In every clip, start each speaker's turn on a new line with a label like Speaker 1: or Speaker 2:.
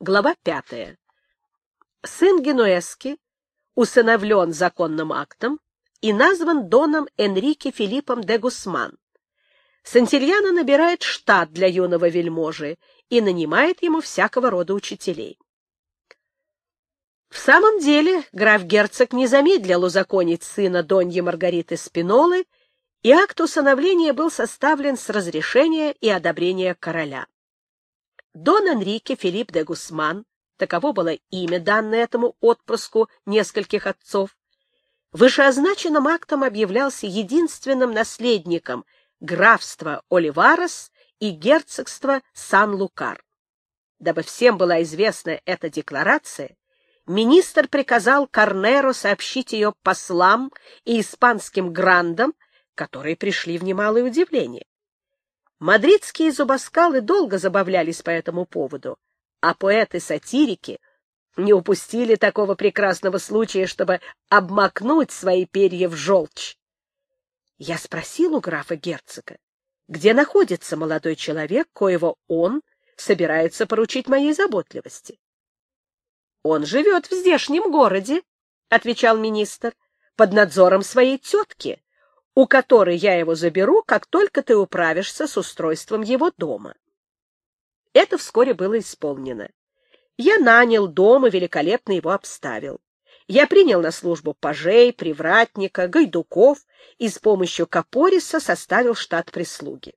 Speaker 1: Глава пятая. Сын Генуэски усыновлен законным актом и назван доном Энрике Филиппом де Гусман. Сантильяно набирает штат для юного вельможи и нанимает ему всякого рода учителей. В самом деле граф-герцог не замедлил узаконить сына Доньи Маргариты Спинолы, и акт усыновления был составлен с разрешения и одобрения короля. Дон Энрике Филипп де Гусман, таково было имя, данное этому отпрыску нескольких отцов, вышеозначенным актом объявлялся единственным наследником графства Оливарес и герцогства Сан-Лукар. Дабы всем была известна эта декларация, министр приказал Карнеро сообщить ее послам и испанским грандам, которые пришли в немалое удивление. Мадридские зубоскалы долго забавлялись по этому поводу, а поэты-сатирики не упустили такого прекрасного случая, чтобы обмакнуть свои перья в желчь. Я спросил у графа-герцога, где находится молодой человек, коего он собирается поручить моей заботливости. — Он живет в здешнем городе, — отвечал министр, — под надзором своей тетки, у которой я его заберу, как только ты управишься с устройством его дома. Это вскоре было исполнено. Я нанял дом и великолепно его обставил. Я принял на службу пажей, привратника, гайдуков и с помощью Капориса составил штат прислуги.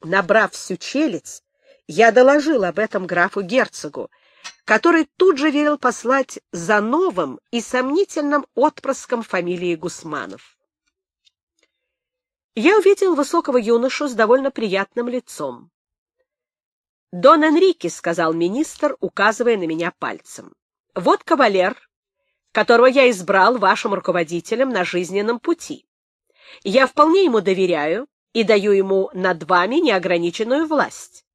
Speaker 1: Набрав всю челядь, я доложил об этом графу-герцогу, который тут же велел послать за новым и сомнительным отпрыском фамилии Гусманов я увидел высокого юношу с довольно приятным лицом. «Дон Энрике», — сказал министр, указывая на меня пальцем, — «вот кавалер, которого я избрал вашим руководителем на жизненном пути. Я вполне ему доверяю и даю ему над вами неограниченную власть».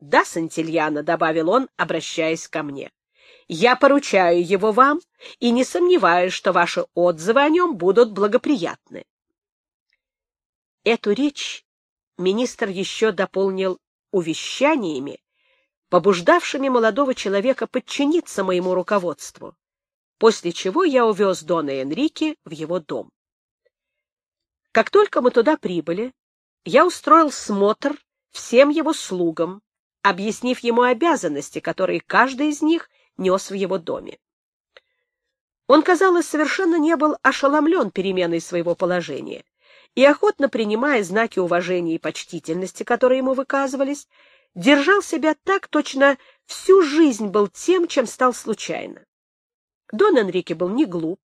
Speaker 1: «Да, Сантильяна», — добавил он, обращаясь ко мне, — «я поручаю его вам и не сомневаюсь, что ваши отзывы о нем будут благоприятны». Эту речь министр еще дополнил увещаниями, побуждавшими молодого человека подчиниться моему руководству, после чего я увез Дона Энрике в его дом. Как только мы туда прибыли, я устроил смотр всем его слугам, объяснив ему обязанности, которые каждый из них нес в его доме. Он, казалось, совершенно не был ошеломлен переменой своего положения и, охотно принимая знаки уважения и почтительности, которые ему выказывались, держал себя так, точно всю жизнь был тем, чем стал случайно. Дон Энрике был не глуп,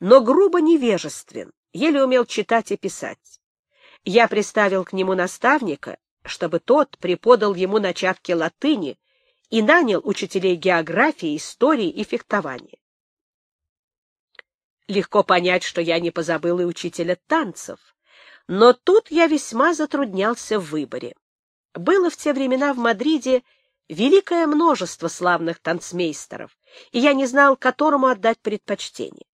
Speaker 1: но грубо невежествен, еле умел читать и писать. Я приставил к нему наставника, чтобы тот преподал ему начатки латыни и нанял учителей географии, истории и фехтования. Легко понять, что я не позабыл и учителя танцев. Но тут я весьма затруднялся в выборе. Было в те времена в Мадриде великое множество славных танцмейстеров, и я не знал, которому отдать предпочтение.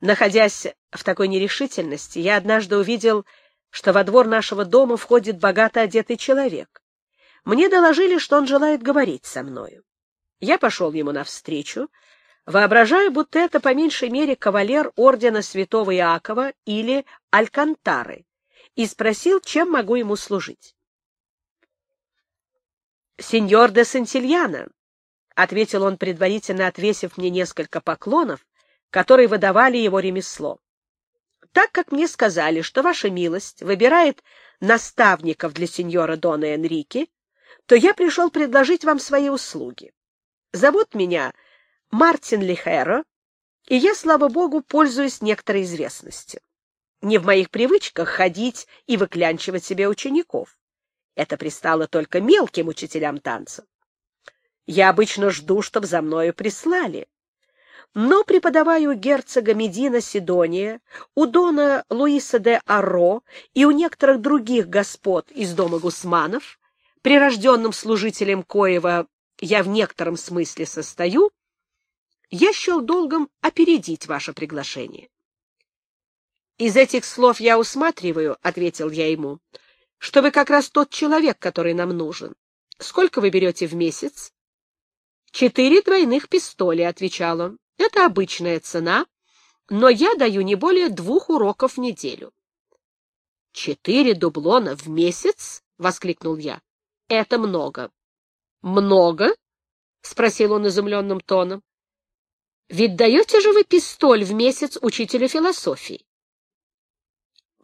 Speaker 1: Находясь в такой нерешительности, я однажды увидел, что во двор нашего дома входит богато одетый человек. Мне доложили, что он желает говорить со мною. Я пошел ему навстречу, Воображаю, будто это по меньшей мере кавалер ордена святого Иакова или Алькантары, и спросил, чем могу ему служить. «Сеньор де Сантильяна», — ответил он, предварительно отвесив мне несколько поклонов, которые выдавали его ремесло. «Так как мне сказали, что ваша милость выбирает наставников для сеньора Дона Энрике, то я пришел предложить вам свои услуги. Зовут меня Мартин Лихеро, и я, слава богу, пользуюсь некоторой известностью. Не в моих привычках ходить и выклянчивать себе учеников. Это пристало только мелким учителям танцев. Я обычно жду, чтобы за мною прислали. Но преподаваю у герцога Медина Сидония, у дона Луиса де Арро и у некоторых других господ из дома Гусманов, прирожденным служителем коего я в некотором смысле состою, я счел долгом опередить ваше приглашение. — Из этих слов я усматриваю, — ответил я ему, — что вы как раз тот человек, который нам нужен. Сколько вы берете в месяц? Четыре двойных пистоля, — отвечал он. — Это обычная цена, но я даю не более двух уроков в неделю. — Четыре дублона в месяц? — воскликнул я. — Это много. — Много? — спросил он изумленным тоном. — Ведь даете же вы пистоль в месяц учителю философии?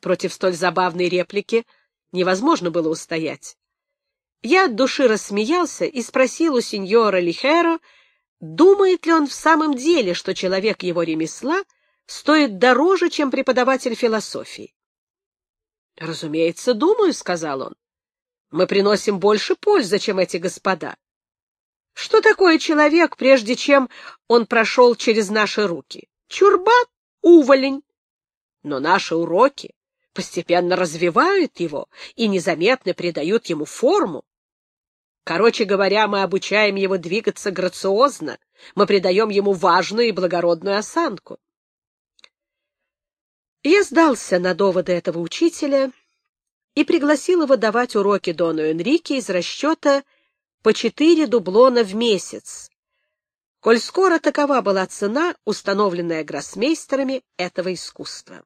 Speaker 1: Против столь забавной реплики невозможно было устоять. Я от души рассмеялся и спросил у сеньора Лихеро, думает ли он в самом деле, что человек его ремесла стоит дороже, чем преподаватель философии. — Разумеется, думаю, — сказал он. — Мы приносим больше пользы, чем эти господа. Что такое человек, прежде чем он прошел через наши руки? Чурбан, уволень. Но наши уроки постепенно развивают его и незаметно придают ему форму. Короче говоря, мы обучаем его двигаться грациозно, мы придаем ему важную и благородную осанку. Я сдался на доводы этого учителя и пригласил его давать уроки Дону Энрике из расчета по четыре дублона в месяц, коль скоро такова была цена, установленная гроссмейстерами этого искусства.